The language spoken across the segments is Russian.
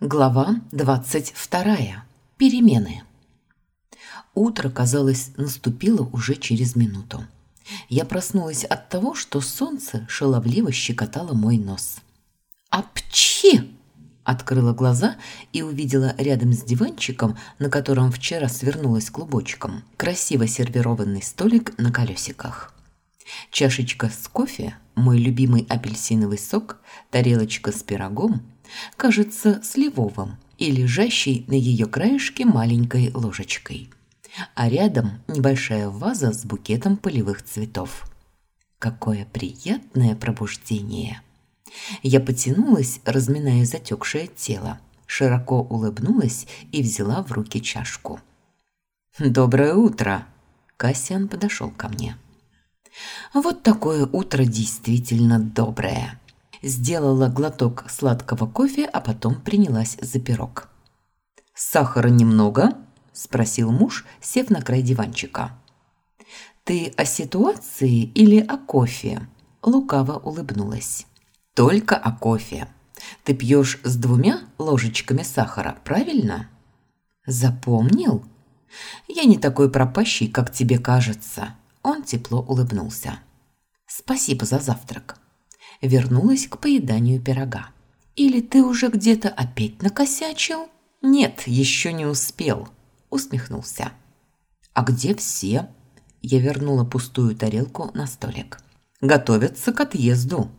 Глава 22. Перемены. Утро, казалось, наступило уже через минуту. Я проснулась от того, что солнце шаловливо щекотало мой нос. «Апчхи!» Открыла глаза и увидела рядом с диванчиком, на котором вчера свернулась клубочком, красиво сервированный столик на колесиках. Чашечка с кофе, мой любимый апельсиновый сок, тарелочка с пирогом – кажется сливовым и лежащей на ее краешке маленькой ложечкой. А рядом небольшая ваза с букетом полевых цветов. Какое приятное пробуждение! Я потянулась, разминая затекшее тело, широко улыбнулась и взяла в руки чашку. «Доброе утро!» Кассиан подошел ко мне. «Вот такое утро действительно доброе!» Сделала глоток сладкого кофе, а потом принялась за пирог. «Сахара немного?» – спросил муж, сев на край диванчика. «Ты о ситуации или о кофе?» – лукаво улыбнулась. «Только о кофе. Ты пьешь с двумя ложечками сахара, правильно?» «Запомнил?» «Я не такой пропащий, как тебе кажется». Он тепло улыбнулся. «Спасибо за завтрак» вернулась к поеданию пирога. «Или ты уже где-то опять накосячил?» «Нет, еще не успел», – усмехнулся. «А где все?» Я вернула пустую тарелку на столик. «Готовятся к отъезду».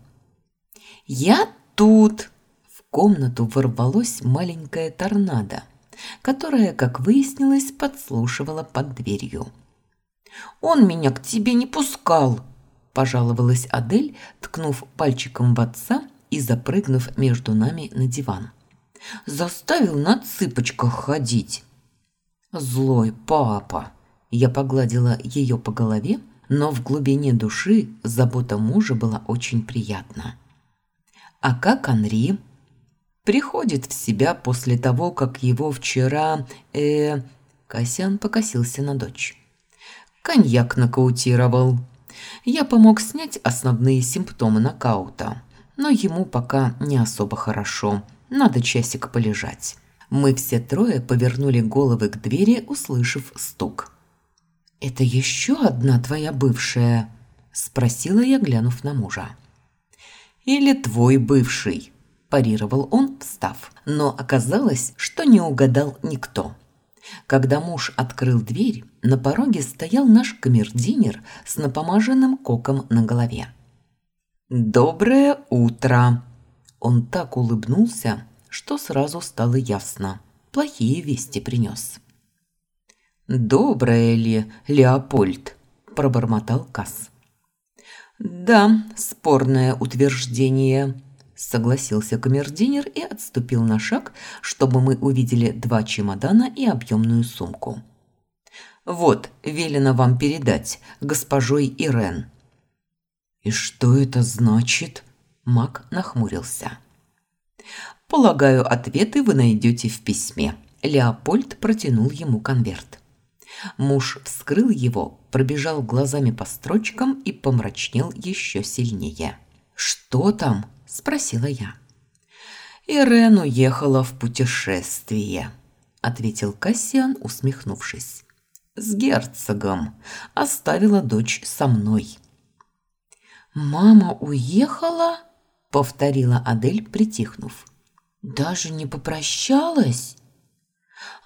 «Я тут!» В комнату ворвалось маленькое торнадо, которое, как выяснилось, подслушивало под дверью. «Он меня к тебе не пускал!» – пожаловалась Адель, ткнув пальчиком в отца и запрыгнув между нами на диван. «Заставил на цыпочках ходить!» «Злой папа!» Я погладила ее по голове, но в глубине души забота мужа была очень приятна. «А как Анри?» «Приходит в себя после того, как его вчера...» э Касян покосился на дочь. «Коньяк нокаутировал», я помог снять основные симптомы нокаута, но ему пока не особо хорошо. Надо часик полежать. Мы все трое повернули головы к двери, услышав стук. «Это еще одна твоя бывшая?» – спросила я, глянув на мужа. «Или твой бывший?» – парировал он, встав. Но оказалось, что не угадал никто. Когда муж открыл дверь, на пороге стоял наш камердинер с напомаженным коком на голове. «Доброе утро!» Он так улыбнулся, что сразу стало ясно. Плохие вести принес. «Доброе ли, Леопольд?» – пробормотал Касс. «Да, спорное утверждение», согласился камердинер и отступил на шаг, чтобы мы увидели два чемодана и объемную сумку. «Вот, велено вам передать, госпожой Ирен». «И что это значит?» Мак нахмурился. «Полагаю, ответы вы найдете в письме». Леопольд протянул ему конверт. Муж вскрыл его, пробежал глазами по строчкам и помрачнел еще сильнее. «Что там?» – спросила я. «Ирен уехала в путешествие», – ответил Кассиан, усмехнувшись. «С герцогом. Оставила дочь со мной». «Мама уехала?» – повторила Адель, притихнув. «Даже не попрощалась?»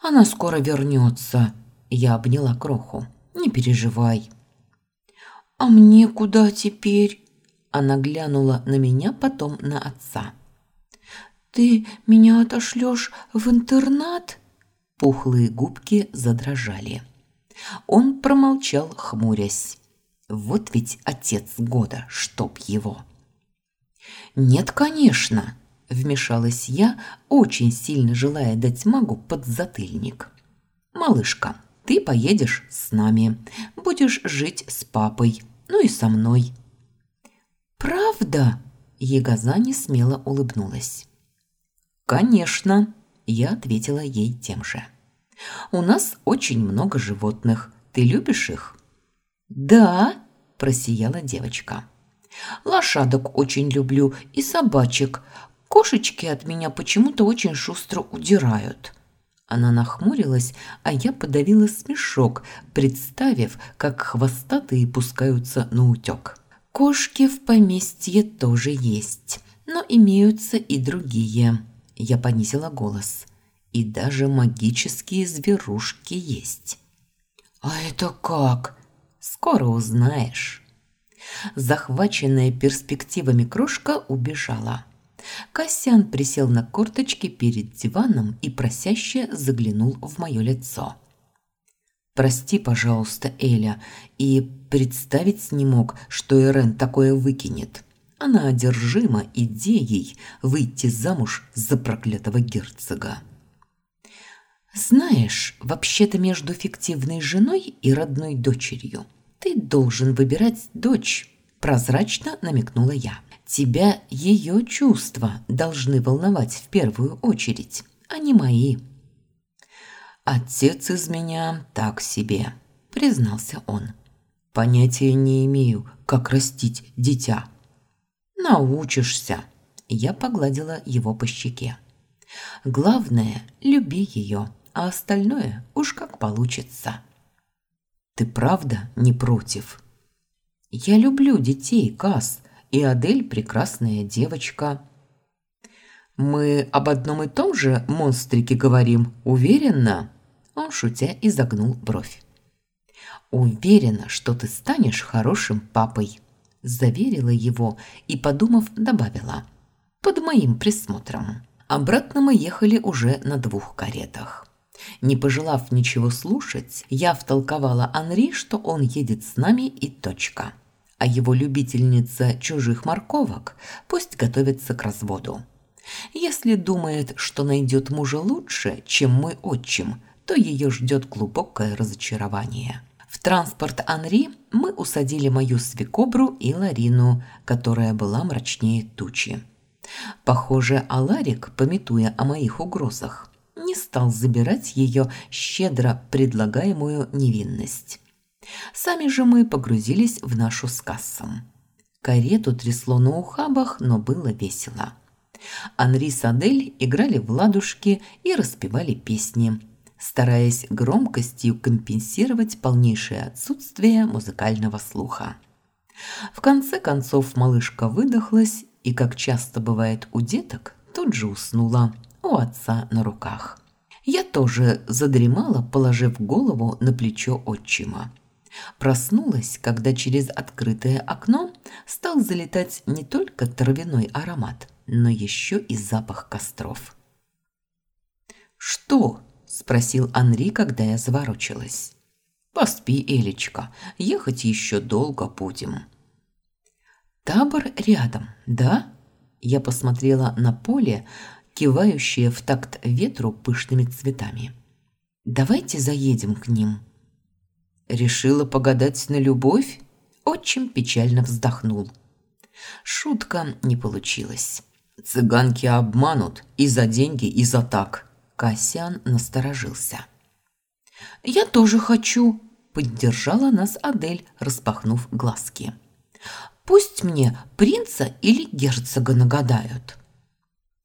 «Она скоро вернется», – я обняла Кроху. «Не переживай». «А мне куда теперь?» Она глянула на меня, потом на отца. «Ты меня отошлешь в интернат?» Пухлые губки задрожали. Он промолчал, хмурясь. Вот ведь отец года, чтоб его. «Нет, конечно», – вмешалась я, очень сильно желая дать магу подзатыльник. «Малышка, ты поедешь с нами, будешь жить с папой, ну и со мной. «Правда?» – Егоза не смело улыбнулась. «Конечно», – я ответила ей тем же. «У нас очень много животных. Ты любишь их?» «Да», – просияла девочка. «Лошадок очень люблю и собачек. Кошечки от меня почему-то очень шустро удирают. Она нахмурилась, а я подавила смешок, представив, как хвостатые пускаются на утёк. Кошки в поместье тоже есть, но имеются и другие. Я понизила голос. И даже магические зверушки есть. А это как? Скоро узнаешь. Захваченная перспективами крошка убежала. Кассиан присел на корточки перед диваном и просяще заглянул в моё лицо. «Прости, пожалуйста, Эля, и представить не мог, что Ирен такое выкинет. Она одержима идеей выйти замуж за проклятого герцога». «Знаешь, вообще-то между фиктивной женой и родной дочерью ты должен выбирать дочь», – прозрачно намекнула я. Тебя ее чувства должны волновать в первую очередь, а не мои. Отец из меня так себе, признался он. Понятия не имею, как растить дитя. Научишься. Я погладила его по щеке. Главное, люби ее, а остальное уж как получится. Ты правда не против? Я люблю детей, Кас и Адель прекрасная девочка. Мы об одном и том же монстрике говорим, уверенно? Он шутя изогнул бровь. Уверена, что ты станешь хорошим папой, заверила его и, подумав, добавила: под моим присмотром. Обратно мы ехали уже на двух каретах. Не пожелав ничего слушать, я втолковала Анри, что он едет с нами и точка а его любительница чужих морковок пусть готовится к разводу. Если думает, что найдет мужа лучше, чем мой отчим, то ее ждет глубокое разочарование. В транспорт Анри мы усадили мою свекобру и Ларину, которая была мрачнее тучи. Похоже, Аларик, пометуя о моих угрозах, не стал забирать ее щедро предлагаемую невинность. Сами же мы погрузились в нашу с Карету трясло на ухабах, но было весело. Анри с Адель играли в ладушки и распевали песни, стараясь громкостью компенсировать полнейшее отсутствие музыкального слуха. В конце концов малышка выдохлась и, как часто бывает у деток, тут же уснула у отца на руках. Я тоже задремала, положив голову на плечо отчима. Проснулась, когда через открытое окно стал залетать не только травяной аромат, но еще и запах костров. «Что?» – спросил Анри, когда я заворочилась. «Поспи, Элечка, ехать еще долго будем». «Табор рядом, да?» Я посмотрела на поле, кивающее в такт ветру пышными цветами. «Давайте заедем к ним». Решила погадать на любовь? Отчим печально вздохнул. Шутка не получилась. Цыганки обманут и за деньги, и за так. Кассиан насторожился. «Я тоже хочу», – поддержала нас Адель, распахнув глазки. «Пусть мне принца или герцога нагадают».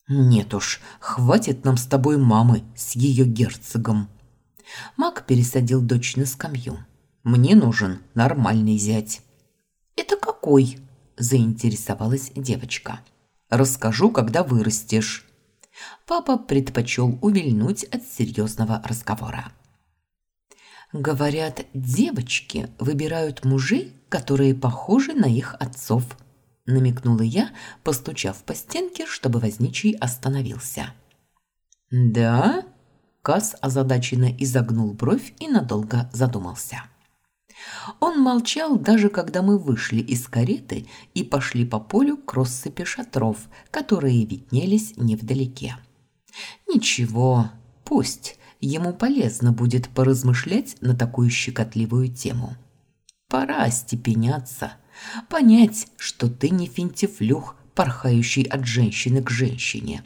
«Нет уж, хватит нам с тобой мамы с ее герцогом». Мак пересадил дочь на скамью. Мне нужен нормальный зять. Это какой? заинтересовалась девочка. Расскажу, когда вырастешь. Папа предпочел увильнуть от серьезного разговора. Говорят, девочки выбирают мужей, которые похожи на их отцов, намекнула я, постучав по стенке, чтобы возничий остановился. Да? Кас озадаченно изогнул бровь и надолго задумался. Он молчал даже когда мы вышли из кареты и пошли по полю к россыпи шатров, которые виднелись невдалеке. Ничего, пусть ему полезно будет поразмышлять на такую щекотливую тему. Пора остепеняться, понять, что ты не финтифлюх, порхающий от женщины к женщине,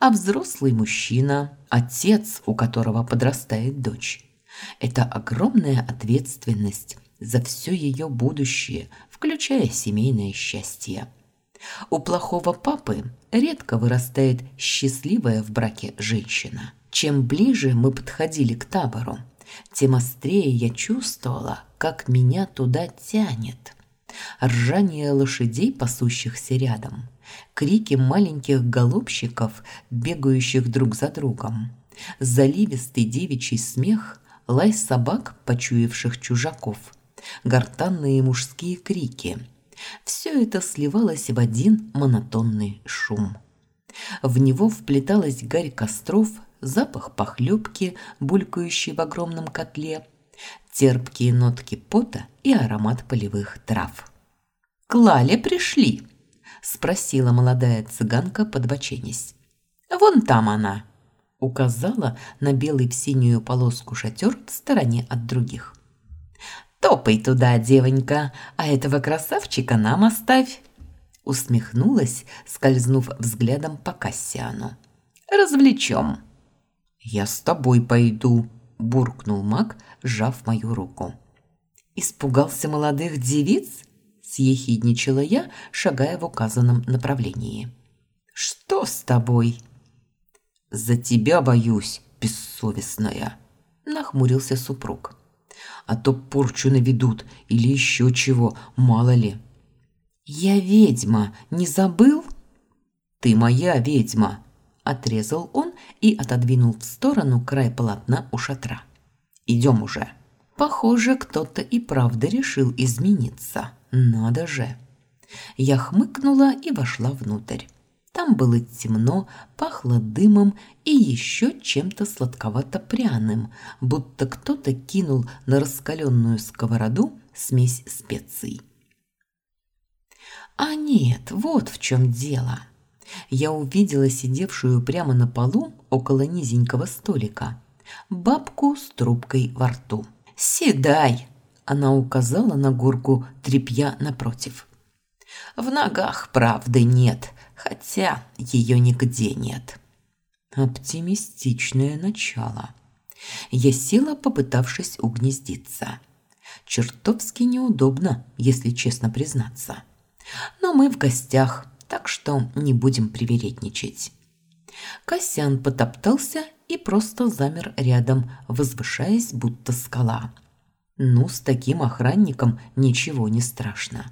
а взрослый мужчина, отец, у которого подрастает дочь. Это огромная ответственность за все ее будущее, включая семейное счастье. У плохого папы редко вырастает счастливая в браке женщина. Чем ближе мы подходили к табору, тем острее я чувствовала, как меня туда тянет. Ржание лошадей, пасущихся рядом, крики маленьких голубчиков, бегающих друг за другом, заливистый девичий смех, лай собак, почуявших чужаков, гортанные мужские крики – все это сливалось в один монотонный шум. В него вплеталась гарь костров, запах похлебки, булькающий в огромном котле, терпкие нотки пота и аромат полевых трав. «К пришли?» – спросила молодая цыганка, подбоченясь. «Вон там она!» – указала на белый в синюю полоску шатер в стороне от других. «Топай туда, девонька, а этого красавчика нам оставь!» Усмехнулась, скользнув взглядом по Кассиану. «Развлечем!» «Я с тобой пойду», – буркнул маг, сжав мою руку. «Испугался молодых девиц?» – съехидничала я, шагая в указанном направлении. «Что с тобой?» «За тебя боюсь, бессовестная», – нахмурился супруг а то порчу наведут или еще чего, мало ли. «Я ведьма, не забыл?» «Ты моя ведьма!» – отрезал он и отодвинул в сторону край полотна у шатра. «Идем уже!» Похоже, кто-то и правда решил измениться. Надо же! Я хмыкнула и вошла внутрь. Там было темно, пахло дымом и еще чем-то сладковато-пряным, будто кто-то кинул на раскаленную сковороду смесь специй. А нет, вот в чем дело. Я увидела сидевшую прямо на полу около низенького столика бабку с трубкой во рту. «Седай!» – она указала на горку тряпья напротив. «В ногах правды нет, хотя ее нигде нет. Оптимистичное начало. Я села, попытавшись угнездиться. Чертовски неудобно, если честно признаться. Но мы в гостях, так что не будем привередничать. Косян потоптался и просто замер рядом, возвышаясь, будто скала. Ну, с таким охранником ничего не страшно.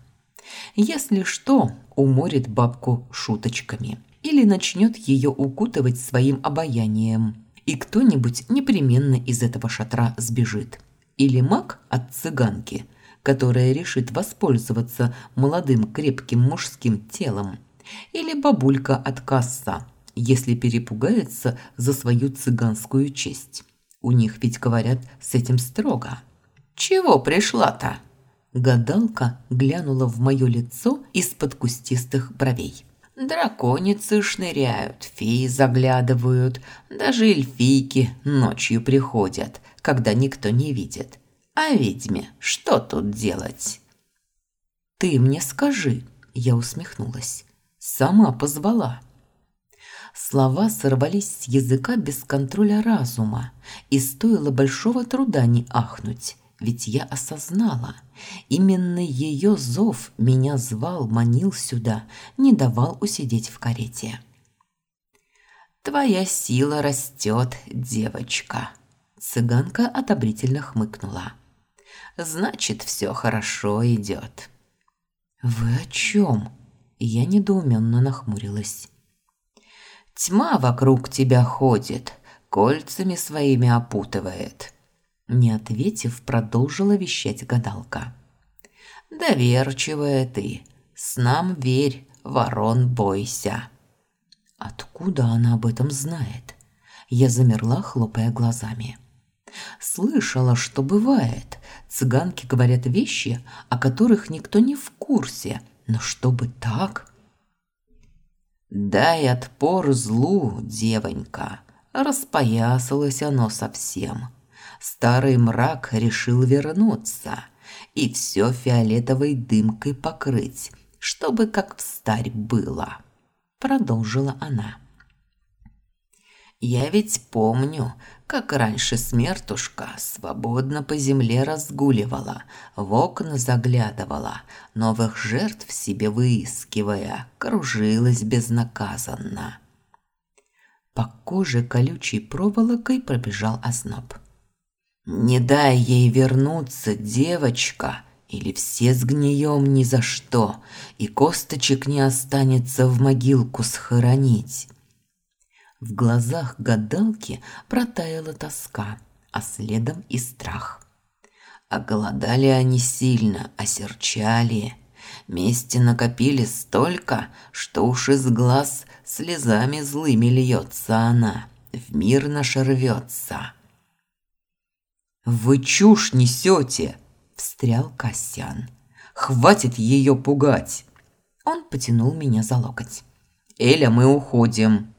Если что, уморит бабку шуточками или начнет ее укутывать своим обаянием, и кто-нибудь непременно из этого шатра сбежит. Или маг от цыганки, которая решит воспользоваться молодым крепким мужским телом, или бабулька от касса, если перепугается за свою цыганскую честь. У них ведь говорят с этим строго. «Чего пришла-то?» Гадалка глянула в мое лицо из-под кустистых бровей. Драконицы шныряют, феи заглядывают, даже эльфийки ночью приходят, когда никто не видит. А ведьме что тут делать? Ты мне скажи, я усмехнулась. Сама позвала. Слова сорвались с языка без контроля разума, и стоило большого труда не ахнуть ведь я осознала, именно ее зов меня звал, манил сюда, не давал усидеть в карете. «Твоя сила растет, девочка», – цыганка одобрительно хмыкнула. «Значит, все хорошо идет». «Вы о чем?» – я недоуменно нахмурилась. «Тьма вокруг тебя ходит, кольцами своими опутывает». Не ответив, продолжила вещать гадалка. «Доверчивая ты, с нам верь, ворон бойся». Откуда она об этом знает? Я замерла, хлопая глазами. Слышала, что бывает. Цыганки говорят вещи, о которых никто не в курсе. Но чтобы так... «Дай отпор злу, девонька!» Распоясалось оно совсем старый мрак решил вернуться и все фиолетовой дымкой покрыть, чтобы как в старь было, продолжила она. Я ведь помню, как раньше смертушка свободно по земле разгуливала, в окна заглядывала, новых жертв себе выискивая, кружилась безнаказанно. По коже колючей проволокой пробежал озноб. «Не дай ей вернуться, девочка!» Или все сгнием ни за что, и косточек не останется в могилку схоронить. В глазах гадалки протаяла тоска, а следом и страх. Оголодали они сильно, осерчали. Мести накопили столько, что уж из глаз слезами злыми льется она, в мир наш рвется. «Вы чушь несете!» – встрял Касьян. «Хватит ее пугать!» Он потянул меня за локоть. «Эля, мы уходим!»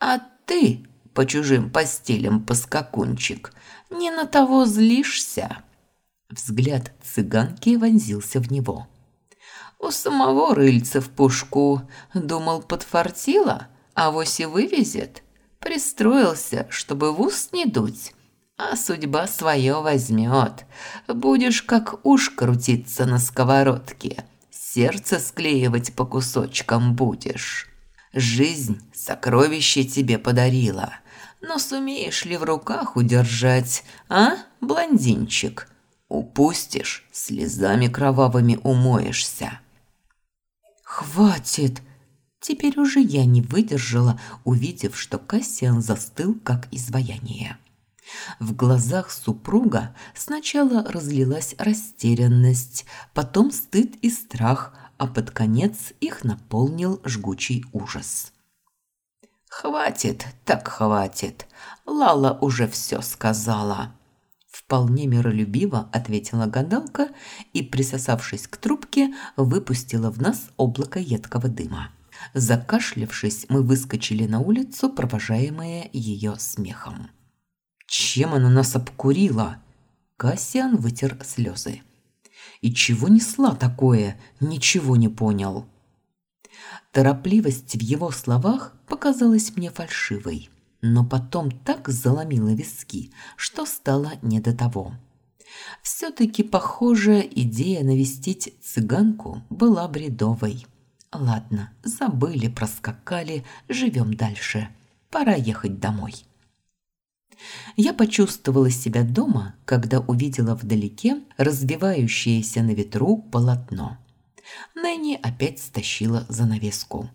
А ты по чужим постелям, поскакунчик, не на того злишься?» Взгляд цыганки вонзился в него. «У самого рыльца в пушку, думал, подфартило, а вось и вывезет. Пристроился, чтобы в ус не дуть, а судьба свое возьмет. Будешь как уж крутиться на сковородке, сердце склеивать по кусочкам будешь». Жизнь сокровище тебе подарила. Но сумеешь ли в руках удержать, а, блондинчик? Упустишь, слезами кровавыми умоешься. Хватит! Теперь уже я не выдержала, увидев, что Кассиан застыл, как изваяние. В глазах супруга сначала разлилась растерянность, потом стыд и страх, а под конец их наполнил жгучий ужас. «Хватит, так хватит. Лала уже все сказала». Вполне миролюбиво ответила гадалка и, присосавшись к трубке, выпустила в нас облако едкого дыма. Закашлявшись, мы выскочили на улицу, провожаемые ее смехом. «Чем она нас обкурила?» Кассиан вытер слезы. И чего несла такое, ничего не понял. Торопливость в его словах показалась мне фальшивой, но потом так заломила виски, что стало не до того. Все-таки, похоже, идея навестить цыганку была бредовой. Ладно, забыли, проскакали, живем дальше. Пора ехать домой. Я почувствовала себя дома, когда увидела вдалеке разбивающееся на ветру полотно. Нэнни опять стащила занавеску.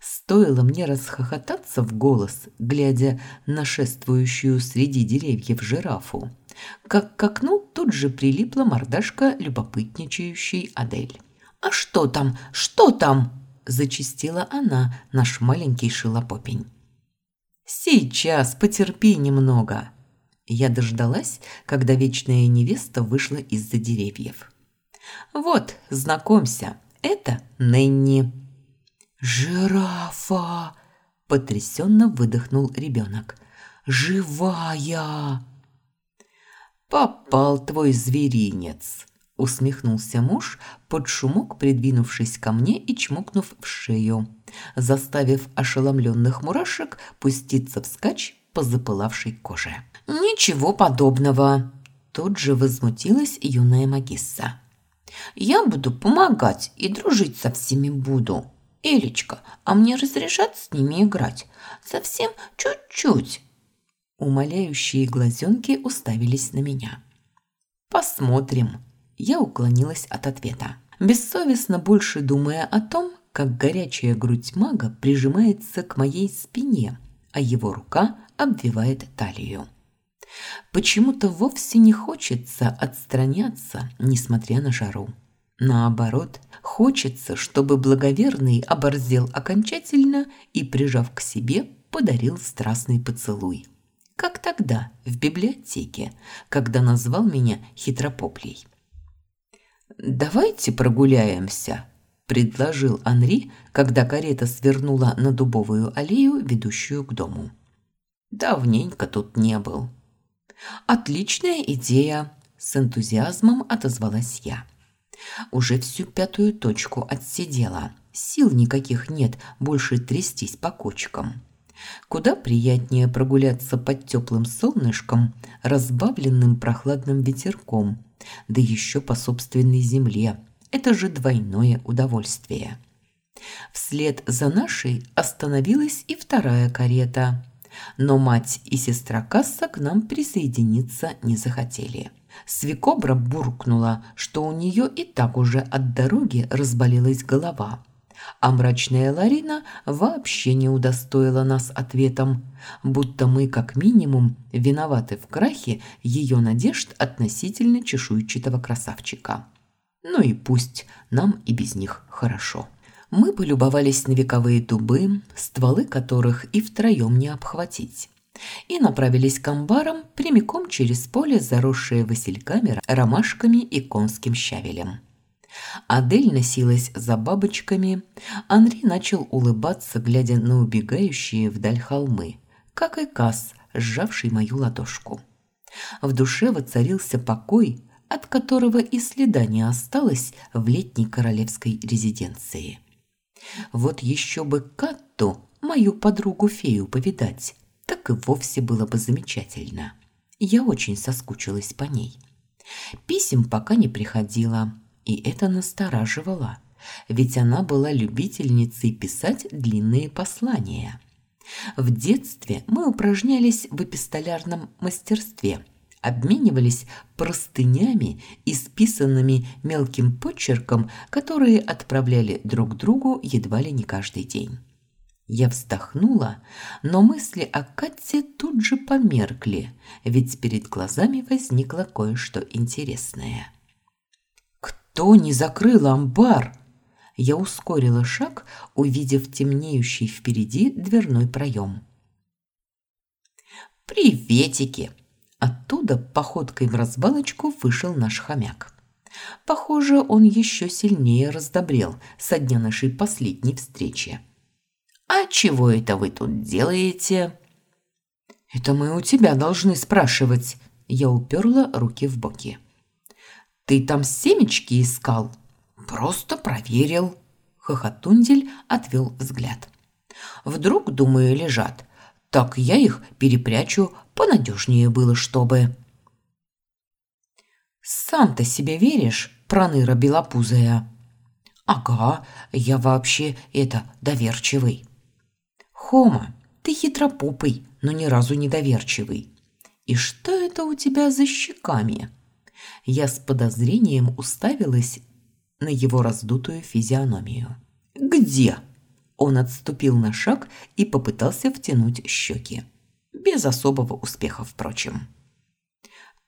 Стоило мне расхохотаться в голос, глядя на шествующую среди деревьев жирафу, как к окну тут же прилипла мордашка любопытничающей Адель. «А что там? Что там?» – зачистила она, наш маленький шилопопень. «Сейчас, потерпи немного». Я дождалась, когда вечная невеста вышла из-за деревьев. «Вот, знакомься, это Нэнни». «Жирафа!» – потрясенно выдохнул ребенок. «Живая!» «Попал твой зверинец!» – усмехнулся муж, под шумок придвинувшись ко мне и чмокнув в шею заставив ошеломленных мурашек пуститься вскачь по запылавшей коже. «Ничего подобного!» Тут же возмутилась юная магисса. «Я буду помогать и дружить со всеми буду. Элечка, а мне разрешат с ними играть? Совсем чуть-чуть!» Умоляющие глазенки уставились на меня. «Посмотрим!» Я уклонилась от ответа, бессовестно больше думая о том, как горячая грудь мага прижимается к моей спине, а его рука обвивает талию. Почему-то вовсе не хочется отстраняться, несмотря на жару. Наоборот, хочется, чтобы благоверный оборзел окончательно и, прижав к себе, подарил страстный поцелуй. Как тогда, в библиотеке, когда назвал меня хитропоплей. «Давайте прогуляемся», – предложил Анри, когда карета свернула на дубовую аллею, ведущую к дому. «Давненько тут не был». «Отличная идея!» – с энтузиазмом отозвалась я. Уже всю пятую точку отсидела. Сил никаких нет больше трястись по кочкам. Куда приятнее прогуляться под теплым солнышком, разбавленным прохладным ветерком, да еще по собственной земле. Это же двойное удовольствие. Вслед за нашей остановилась и вторая карета. Но мать и сестра Касса к нам присоединиться не захотели. Свекобра буркнула, что у нее и так уже от дороги разболелась голова. А мрачная Ларина вообще не удостоила нас ответом, будто мы как минимум виноваты в крахе ее надежд относительно чешуйчатого красавчика. Ну и пусть, нам и без них хорошо. Мы полюбовались на вековые дубы, стволы которых и втроем не обхватить и направились к амбарам прямиком через поле, заросшее васильками, ромашками и конским щавелем. Адель носилась за бабочками, Анри начал улыбаться, глядя на убегающие вдаль холмы, как и Касс, сжавший мою ладошку. В душе воцарился покой, от которого и следа не осталось в летней королевской резиденции. Вот еще бы Катту, мою подругу-фею, повидать, так и вовсе было бы замечательно. Я очень соскучилась по ней. Писем пока не приходило, и это настораживало, ведь она была любительницей писать длинные послания. В детстве мы упражнялись в эпистолярном мастерстве, обменивались простынями, исписанными мелким почерком, которые отправляли друг другу едва ли не каждый день. Я вздохнула, но мысли о Кате тут же померкли, ведь перед глазами возникло кое-что интересное. «Кто не закрыл амбар?» Я ускорила шаг, увидев темнеющий впереди дверной проем. «Приветики!» Оттуда походкой в разбалочку вышел наш хомяк. Похоже, он еще сильнее раздобрел со дня нашей последней встречи. «А чего это вы тут делаете?» «Это мы у тебя должны спрашивать». Я уперла руки в боки. «Ты там семечки искал?» «Просто проверил». Хохотундель отвел взгляд. «Вдруг, думаю, лежат. Так я их перепрячу, понадежнее было, чтобы...» «Сам-то себе веришь, проныра белопузая?» «Ага, я вообще это доверчивый». Хома, ты хитропупый, но ни разу не доверчивый. И что это у тебя за щеками? Я с подозрением уставилась на его раздутую физиономию. Где? Он отступил на шаг и попытался втянуть щеки. Без особого успеха, впрочем.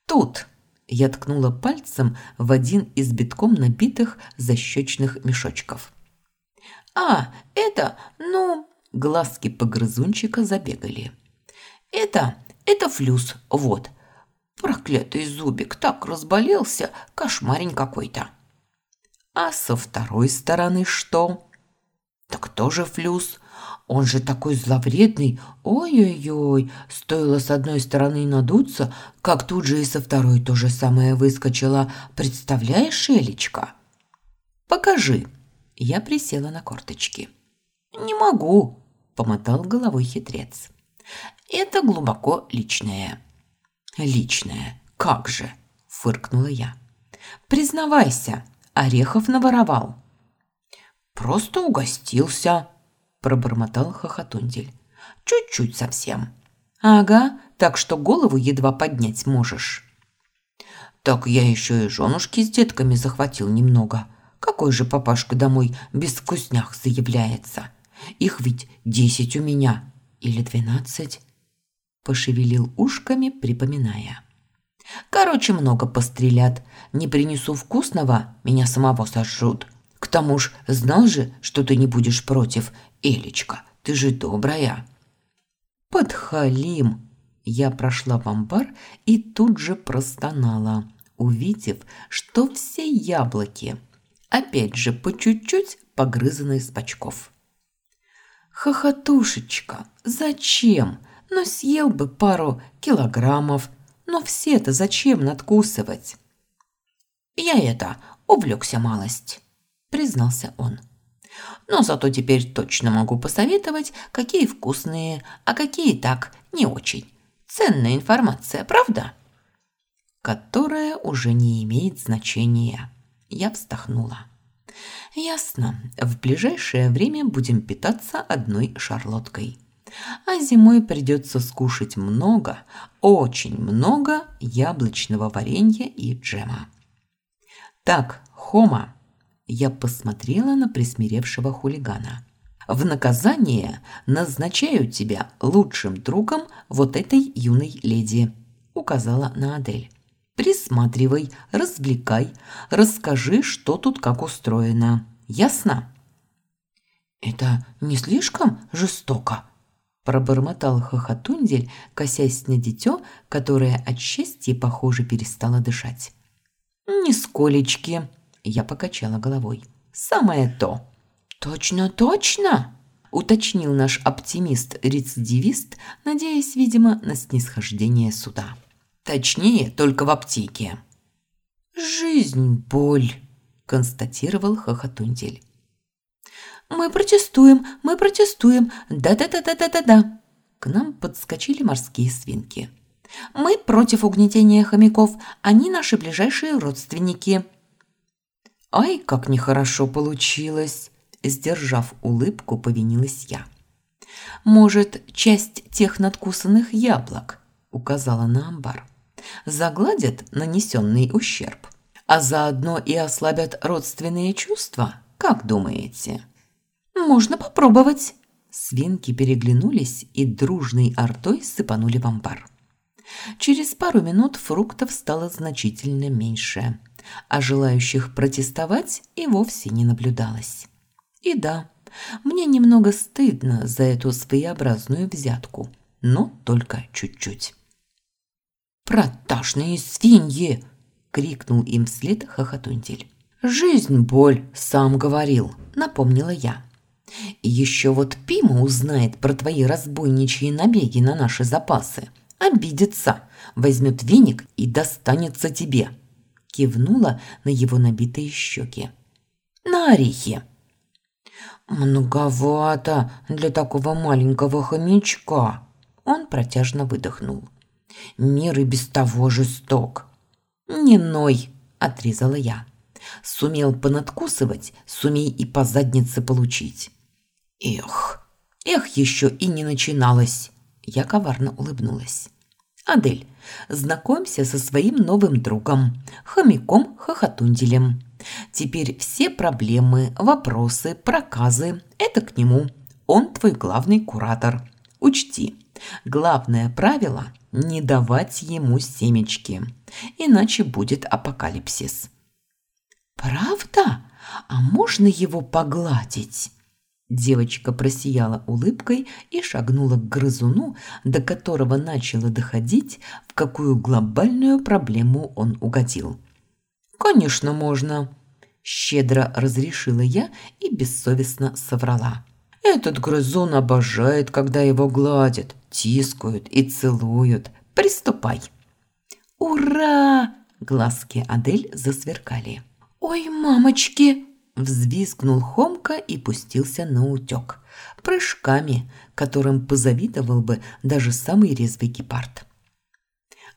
Тут я ткнула пальцем в один из битком набитых защечных мешочков. «А, это, ну, Глазки погрызунчика забегали. «Это, это флюс, вот. Проклятый зубик так разболелся, кошмарень какой-то». «А со второй стороны что?» «Так тоже флюс. Он же такой зловредный. Ой-ой-ой, стоило с одной стороны надуться, как тут же и со второй то же самое выскочило. Представляешь, Элечка?» «Покажи». Я присела на корточки. «Не могу», помотал головой хитрец. Это глубоко личное. Личное. Как же, фыркнула я. Признавайся, Орехов наворовал. Просто угостился, пробормотал хохотундель. Чуть-чуть совсем. Ага, так что голову едва поднять можешь. Так я еще и женушки с детками захватил немного. Какой же папашка домой без вкуснях заявляется? Их ведь десять у меня. Или двенадцать?» Пошевелил ушками, припоминая. «Короче, много пострелят. Не принесу вкусного, меня самого сожрут. К тому ж, знал же, что ты не будешь против. Элечка, ты же добрая». «Подхалим!» Я прошла в амбар и тут же простонала, увидев, что все яблоки, опять же по чуть-чуть погрызаны из бочков. Хохотушечка, зачем? Ну съел бы пару килограммов. Но все-то зачем надкусывать? Я это, увлекся малость, признался он. Но зато теперь точно могу посоветовать, какие вкусные, а какие так, не очень. Ценная информация, правда? Которая уже не имеет значения. Я вздохнула. Ясно. В ближайшее время будем питаться одной шарлоткой. А зимой придется скушать много, очень много яблочного варенья и джема. Так, Хома, я посмотрела на присмиревшего хулигана. В наказание назначаю тебя лучшим другом вот этой юной леди, указала на Адель. Присматривай, развлекай, расскажи, что тут как устроено. Ясно? Это не слишком жестоко, пробормотал хохотундель, косясь на дитё, которое от счастья, похоже, перестало дышать. «Нисколечки!» – я покачала головой. «Самое то!» «Точно, точно!» – уточнил наш оптимист-рецидивист, надеясь, видимо, на снисхождение суда. Точнее, только в аптеке. «Жизнь – боль», – констатировал Хохотундель. «Мы протестуем, мы протестуем, да-да-да-да-да-да-да». К нам подскочили морские свинки. «Мы против угнетения хомяков, они наши ближайшие родственники». «Ай, как нехорошо получилось!» Сдержав улыбку, повинилась я. «Может, часть тех надкусанных яблок?» – указала на амбар загладят нанесенный ущерб, а заодно и ослабят родственные чувства, как думаете? Можно попробовать. Свинки переглянулись и дружной ортой сыпанули в амбар. Через пару минут фруктов стало значительно меньше, а желающих протестовать и вовсе не наблюдалось. И да, мне немного стыдно за эту своеобразную взятку, но только чуть-чуть. «Протажные свиньи!» – крикнул им вслед хохотундель. «Жизнь – боль, сам говорил», – напомнила я. «И еще вот Пима узнает про твои разбойничьи набеги на наши запасы. Обидится, возьмет веник и достанется тебе», – кивнула на его набитые щеки. «На орехи». «Многовато для такого маленького хомячка», – он протяжно выдохнул. Мир и без того жесток. «Не ной», – отрезала я. «Сумел понадкусывать, сумей и по заднице получить». «Эх, эх, еще и не начиналось!» Я коварно улыбнулась. «Адель, знакомься со своим новым другом, хомяком-хохотунделем. Теперь все проблемы, вопросы, проказы – это к нему. Он твой главный куратор. Учти, главное правило – не давать ему семечки, иначе будет апокалипсис. «Правда? А можно его погладить?» Девочка просияла улыбкой и шагнула к грызуну, до которого начала доходить, в какую глобальную проблему он угодил. «Конечно, можно!» – щедро разрешила я и бессовестно соврала. Этот грызун обожает, когда его гладят, тискают и целуют. Приступай. Ура! Глазки Адель засверкали. Ой, мамочки! Взвизгнул Хомка и пустился на утек. Прыжками, которым позавидовал бы даже самый резвый гепард.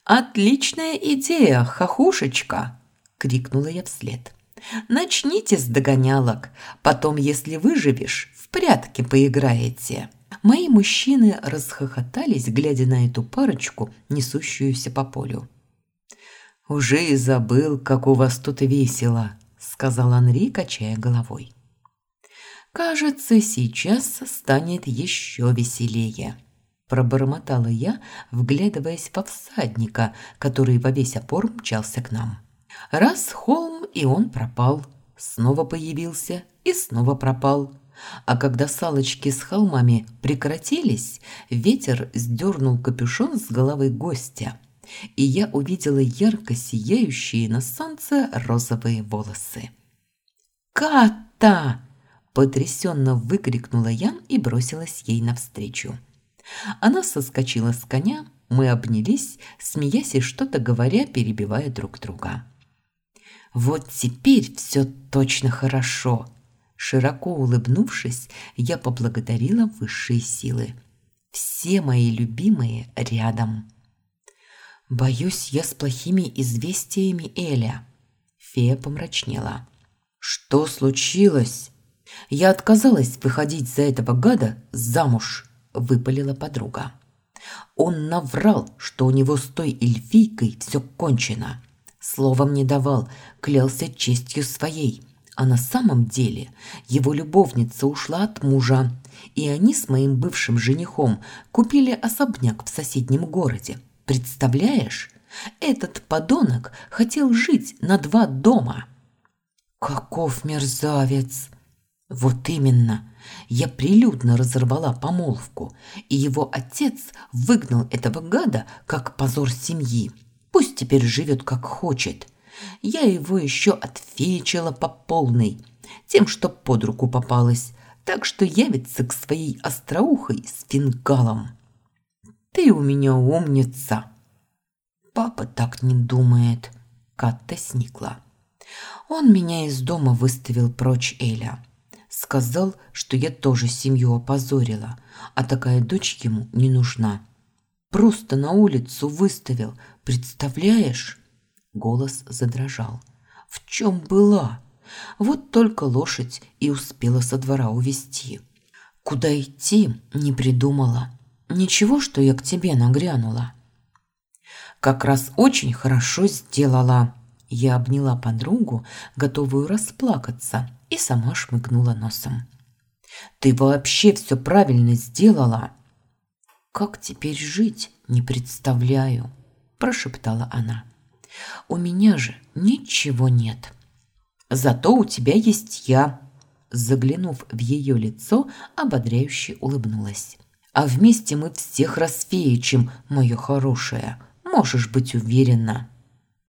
«Отличная идея, хохушечка!» – крикнула я вслед. «Начните с догонялок, потом, если выживешь, прятки поиграете». Мои мужчины расхохотались, глядя на эту парочку, несущуюся по полю. «Уже и забыл, как у вас тут весело», – сказал Анри, качая головой. «Кажется, сейчас станет еще веселее», – пробормотала я, вглядываясь во всадника, который во весь опор мчался к нам. Раз холм, и он пропал, снова появился и снова пропал – а когда салочки с холмами прекратились, ветер сдернул капюшон с головы гостя, и я увидела ярко сияющие на солнце розовые волосы. «Ката!» – потрясенно выкрикнула я и бросилась ей навстречу. Она соскочила с коня, мы обнялись, смеясь и что-то говоря, перебивая друг друга. «Вот теперь все точно хорошо!» Широко улыбнувшись, я поблагодарила высшие силы. Все мои любимые рядом. Боюсь, я с плохими известиями Эля. Фея помрачнела. Что случилось? Я отказалась выходить за этого гада замуж, выпалила подруга. Он наврал, что у него с той эльфийкой все кончено. Словом не давал, клялся честью своей – а на самом деле его любовница ушла от мужа, и они с моим бывшим женихом купили особняк в соседнем городе. Представляешь? Этот подонок хотел жить на два дома. Каков мерзавец! Вот именно. Я прилюдно разорвала помолвку, и его отец выгнал этого гада как позор семьи. Пусть теперь живет как хочет – я его еще отфечила по полной, тем, что под руку попалась, так что явится к своей остроухой с фингалом. Ты у меня умница. Папа так не думает. Катта сникла. Он меня из дома выставил прочь Эля. Сказал, что я тоже семью опозорила, а такая дочь ему не нужна. Просто на улицу выставил, представляешь? Голос задрожал. В чем была? Вот только лошадь и успела со двора увести. Куда идти, не придумала. Ничего, что я к тебе нагрянула. Как раз очень хорошо сделала. Я обняла подругу, готовую расплакаться, и сама шмыгнула носом. Ты вообще все правильно сделала. Как теперь жить, не представляю, прошептала она. У меня же ничего нет. Зато у тебя есть я. Заглянув в ее лицо, ободряюще улыбнулась. А вместе мы всех расфеечим, мое хорошее. Можешь быть уверена.